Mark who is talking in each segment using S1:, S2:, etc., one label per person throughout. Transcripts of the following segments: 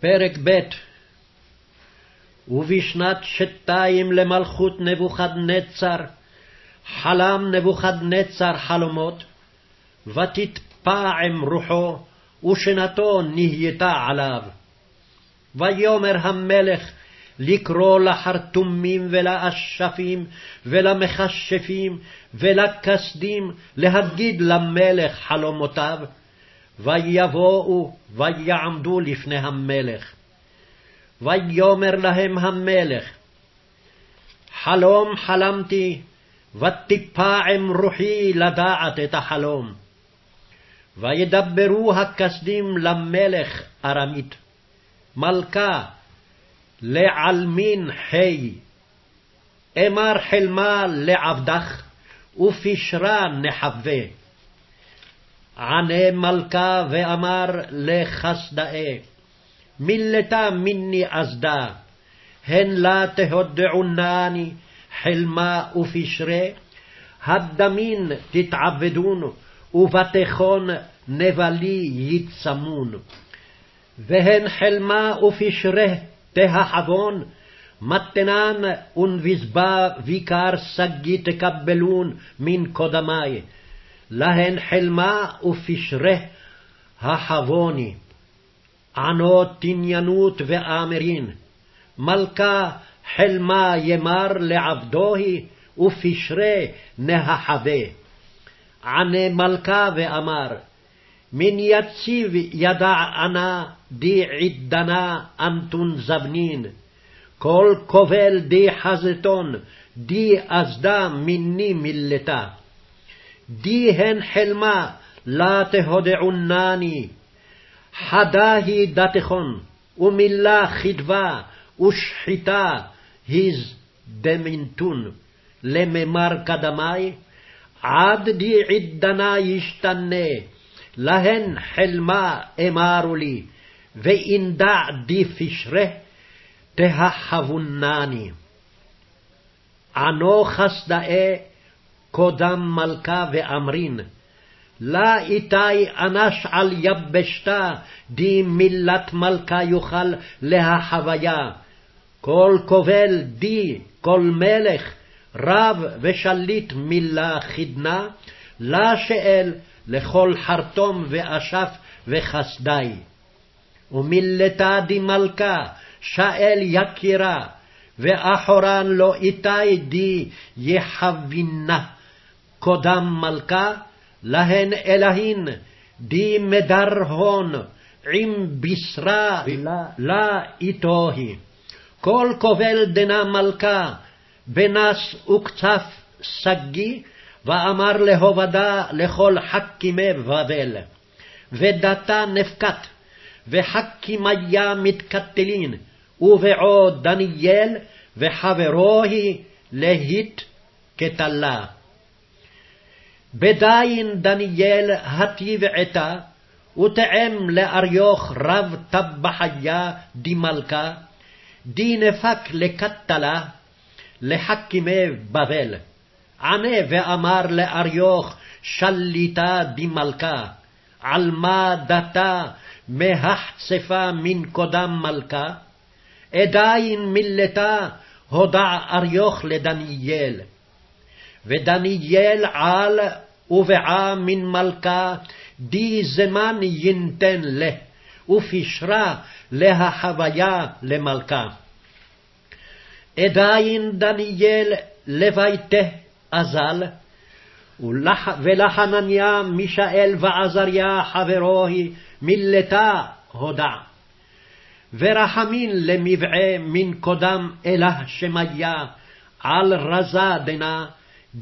S1: פרק ב' ובשנת שתיים למלכות נבוכדנצר, חלם נבוכדנצר חלומות, ותתפעם רוחו, ושנתו נהייתה עליו. ויאמר המלך לקרוא לחרטומים ולאשפים ולמכשפים ולכסדים להגיד למלך חלומותיו, ויבואו ויעמדו לפני המלך. ויאמר להם המלך, חלום חלמתי, ותפעם רוחי לדעת את החלום. וידברו הכסדים למלך ארמית, מלכה לעלמין חי, אמר חלמה לעבדך, ופשרה נחווה. ענה מלכה ואמר לחסדאי, מילתה מיני אסדה, הן לה תהודעונני חלמה ופשרה, הדמין תתעבדון, ובתיכון נבלי יצמון. והן חלמה ופשרה תהחבון, מתנן ונבזבה ויקר שגיא תקבלון מן קודמי. להן חלמה ופשרה החבוני. ענות תניינות ואמרין, מלכה חלמה ימר לעבדוהי, ופשרה נהחווה. ענה מלכה ואמר, מן יציב ידע אנה די עידנה אנטון זבנין, כל כובל די חזתון, די אסדה מיני מילתה. די הן חלמה, לה תהודעונני. חדה היא דתכון, ומילה חדווה, ושחיטה היז דמינתון, לממר קדמי, עד די עידנה ישתנה, להן חלמה אמרו לי, ואינדע די פשרה, תהחבונני. ענו חסדאי קודם מלכה ואמרין, לה איתי אנש על יבשתה, די מילת מלכה יוכל להחוויה. כל כובל די, כל מלך, רב ושליט מילה חידנה, לה שאל לכל חרטום ואשף וחסדי. ומילתה די מלכה, שאל יקירה, ואחורן לא איתי די יחבינה. קודם מלכה, להן אלהין, די מדר הון, עם בשרה לה איתו היא. כל כובל דנה מלכה, בנס וקצף שגי, ואמר להובדה לכל חכימי בבל. ודתה נפקת, וחכימיה מתקטלין, ובעוד דניאל וחברו היא להיט כתלה. בדין דניאל הטיב עתה, ותאם לאריוך רב טבחיה די מלכה, די נפק לקטלה, לחכימי בבל. ענה ואמר לאריוך שליטה די מלכה, על מה דתה מהחצפה מן קודם מלכה? עדיין מילתה הודע אריוך לדניאל. ודניאל על ובעה מן מלכה, די זמן ינתן לה, ופשרה להחוויה למלכה. עדיין דניאל לביתה אזל, ולחנניה מישאל ועזריה חברו היא מילתה הודע. ורחמין למבעה מן קודם אלה שמיה, על רזה דנה,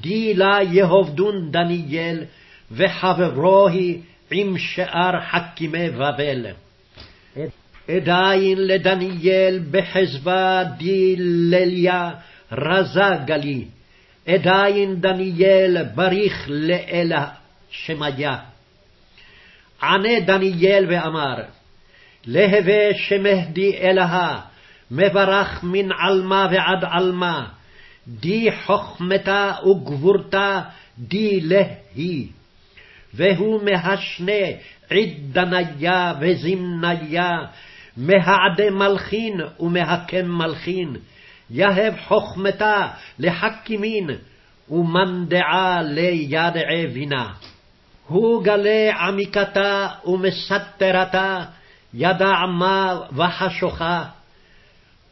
S1: גילה יהובדון דניאל, וחברו היא עם שאר חכימי בבל. עדיין לדניאל בחזבה דילליה רזה גלי, עדיין דניאל בריך לאלה שמיה. ענה דניאל ואמר, להווה שמהדי אלהה, מברך מן עלמה ועד עלמה, די חכמתה וגבורתה די להי. והוא מהשנה עידניה וזמניה, מהעדה מלכין ומהקם מלכין, יהב חכמתה לחכימין, ומנדעה לידעי בינה. הוא גלה עמיקתה ומסתרתה, ידע מה וחשוכה,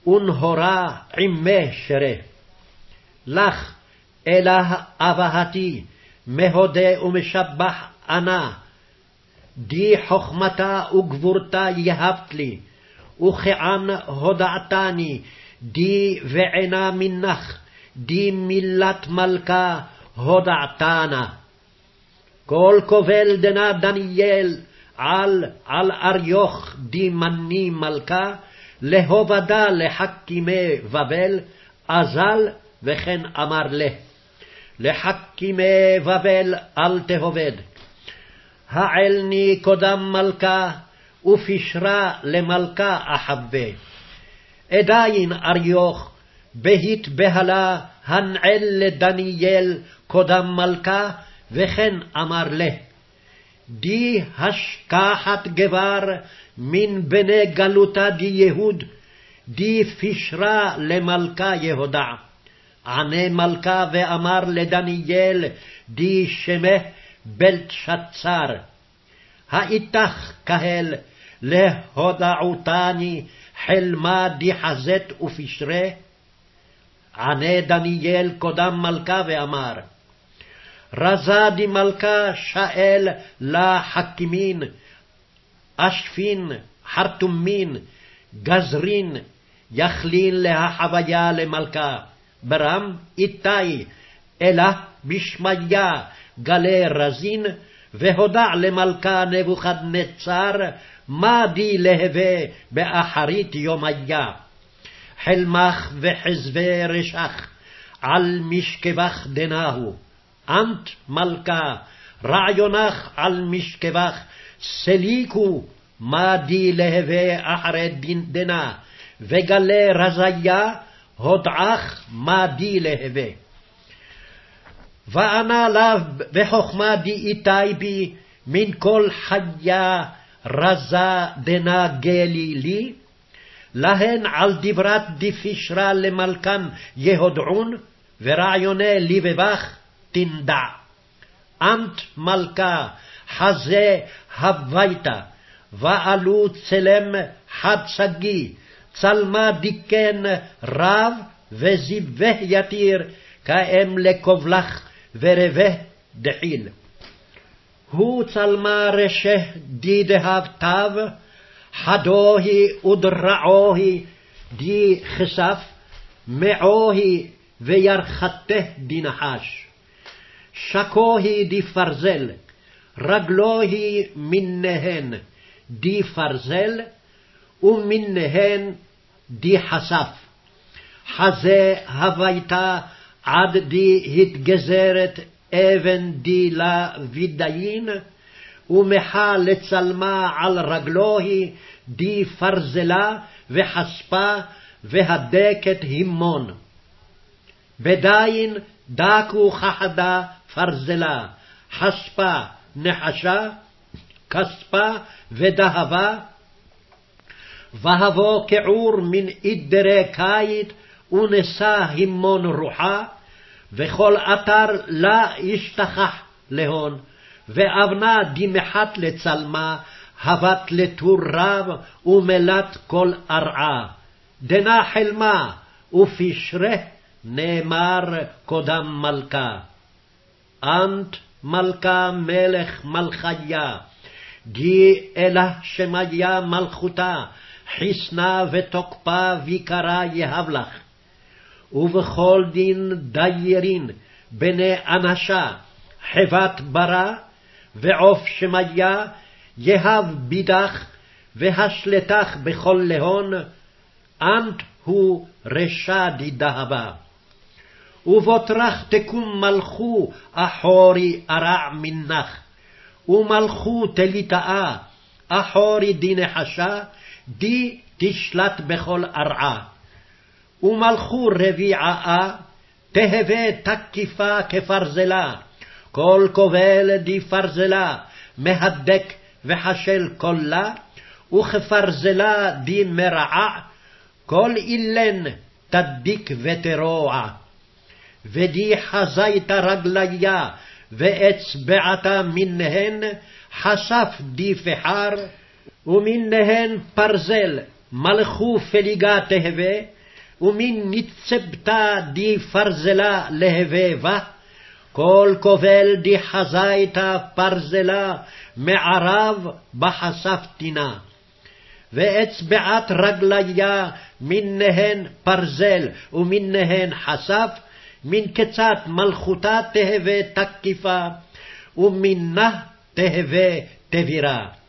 S1: ונהורה עמי שרה. לך, אלה אבהתי, מהודה ומשבח אנה, די חכמתה וגבורתה יהבת לי, וכען הודעתני, די ועינה מנך, די מילת מלכה הודעתנה. כל כובל דנה דניאל, על על אריוך די מני מלכה, להובדה לחכימי בבל, אזל וכן אמר לה. לחכימי בבל אל תהובד. העלני קודם מלכה, ופשרה למלכה אחווה. עדיין אריוך, בהית בהלה, הנעל לדניאל קודם מלכה, וכן אמר לה, די השכחת גבר מן בני גלותה די יהוד, די פשרה למלכה יהודה. ענה מלכה ואמר לדניאל, די שמה בלתשצר. האיתך קהל, להודעותני חלמה די חזת ופשרה? ענה דניאל קודם מלכה ואמר, רזה מלכה שאל לה חכימין, אשפין, חרטומין, גזרין, יכלין להחוויה למלכה, ברם איתי, אלא בשמיה גלי רזין, והודע למלכה נבוכדנצר, מה די להווה באחרית יומיה. חלמך וחזבי רשך, על משכבך דנהו. אנט מלכה, רעיונך על משכבך, סליקו, מה די להווה אחרי דנה, וגלה רזיה, הודעך מה די להווה. וענה לה בחכמה איתי בי, מן כל חיה רזה דנה גלי לי, להן על דברת דפישרה למלכן יהודעון, ורעיוני לבבך תנדע. אמת מלכה, חזה הביתה, ועלו צלם חד שגי, צלמה דיקן רב, וזיווה יתיר, כאם לכובלך ורבה דחיל. הוא צלמה רשה די דהב תו, חדוהי ודרעוהי די כסף, מעוהי וירחתה די נחש. שקוהי די פרזל, רגלוהי מניהן די פרזל, ומניהן די חשף. חזה הוויתה עד די התגזרת אבן די לה וידיין, ומחה לצלמה על רגלוהי די פרזלה וחספה והדקת הימון. בדין דקו חחדה פרזלה, חספה נחשה, כספה ודהבה, והבוא כעור מן עדרי קיט, ונשא הימון רוחה, וכל אתר לה ישתכח להון, ואבנה דמחת לצלמה, הבט לטור רב, ומלת כל ארעה. דנה חלמה, ופשרה נאמר קודם מלכה. אנט מלכה מלך מלכיה, די אלה שמיה מלכותה, חסנה ותוקפה ויקרה יהב לך. ובכל דין דיירין, בני אנשה, חבת ברא, ועוף שמיה, יהב בידך, והשלטך בכל להון, אנט הוא רשע דידהבה. ובוטרך תקום מלכו אחורי ארע מנך, ומלכו תליטאה, אחורי די נחשה, די תשלט בכל ארעה. ומלכו רביעה, תהווה תקיפה כפרזלה, כל כובל פרזלה, מהדק וחשל כלה, וכפרזלה די מרעה, כל אילן תדיק ותרוע. ודי חזית רגליה, ואצבעתה מנהן, חשף די פחר, ומנהן פרזל, מלכו פליגה תהווה, ומן נצבתה די פרזלה להווה בה, כל כובל די חזייתה פרזלה, מערב בחשף תינה. ואצבעת רגליה מנהן פרזל ומנהן חשף, מן קצת מלכותה תהווה תקיפה, ומנה תהווה תבירה.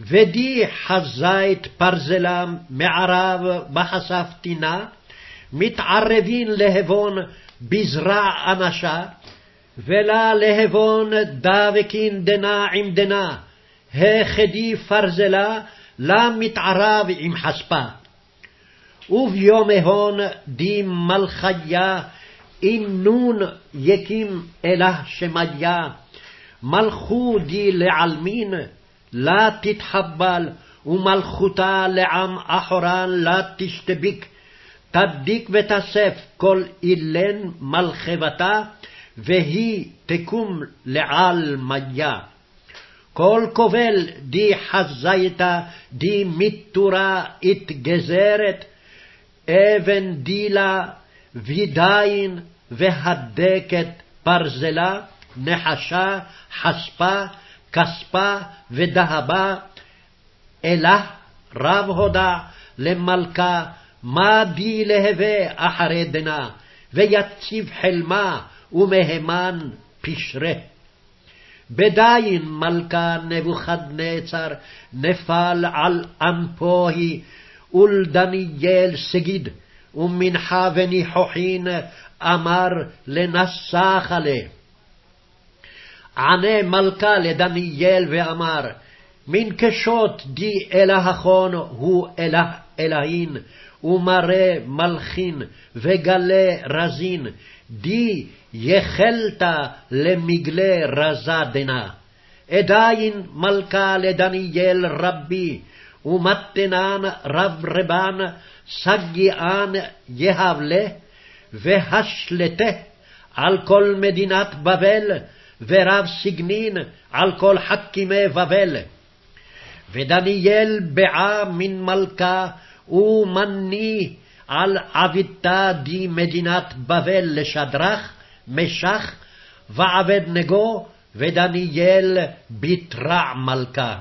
S1: ודי חזית פרזלה מערב בחשף תינה, מתערבין להבון בזרע אנשה, ולה להבון דבקין דנה עם דנה, החדי פרזלה, לה מתערב עם חספה. וביום ההון די מלכיה, אם נון יקים אלה שמיה, מלכו די לעלמין, לה תתחבל, ומלכותה לעם אחורן לה תשתביק, תדיק ותסף כל אילן מלכבתה, והיא תקום לעל מיה. כל כובל די חזייתה, די מיתורה גזרת, אבן דילה, וידיין, והדקת ברזלה, נחשה, חספה, כספה ודהבה, אלה רב הודה למלכה, מה די להווה אחרי דנה, ויציב חלמה ומהימן פשרה. בדין מלכה נבוכדנצר נפל על אנפוהי, ולדניאל סגיד, ומנחה וניחוחין אמר לנסח עליה. ענה מלכה לדניאל ואמר, מן קשות די אלהכון הוא אלה אלהין, ומראה מלכין, וגלה רזין, די יחלת למגלה רזה דנה. עדיין מלכה לדניאל רבי, ומתנן רב רבן, סגיאן יהבלה, והשלטה על כל מדינת בבל, ורב סגנין על כל חכימי בבל. ודניאל בעה מן מלכה, ומני על עביתה די מדינת בבל לשדרך, משך, ועבד נגו, ודניאל בתרע מלכה.